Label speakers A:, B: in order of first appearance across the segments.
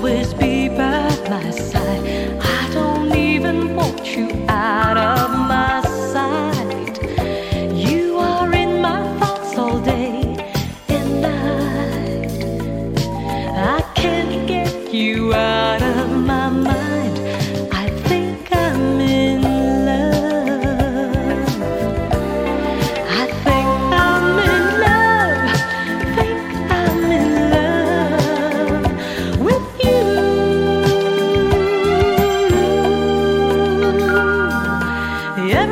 A: always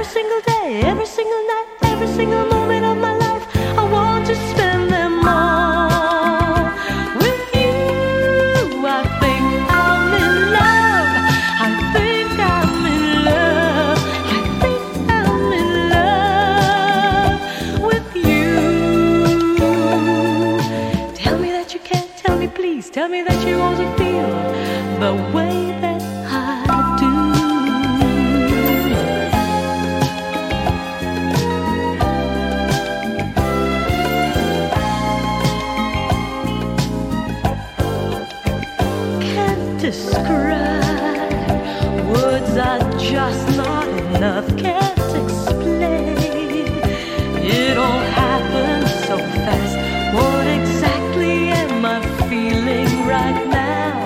A: single day, every single night, every single moment of my life. I want to spend them all with you. I think I'm in love. I think I'm in love. I think I'm in love with you. Tell me that you can't. tell me please, tell me that you also feel the way. describe. Words are just not enough, can't explain. It all happened so fast. What exactly am I feeling right now?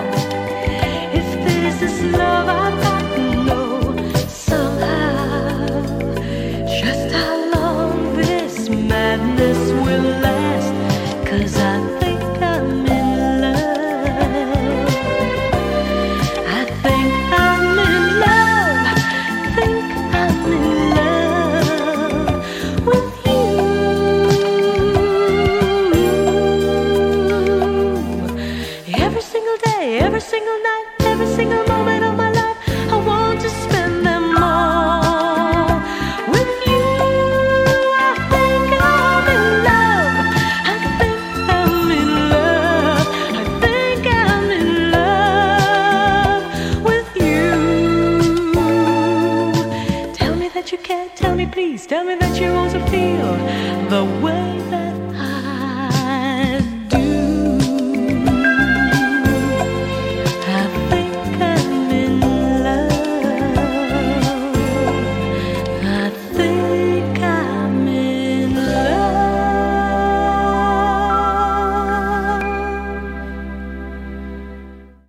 A: If this is love. every single day, every single Tell me, please, tell me that you also feel the world.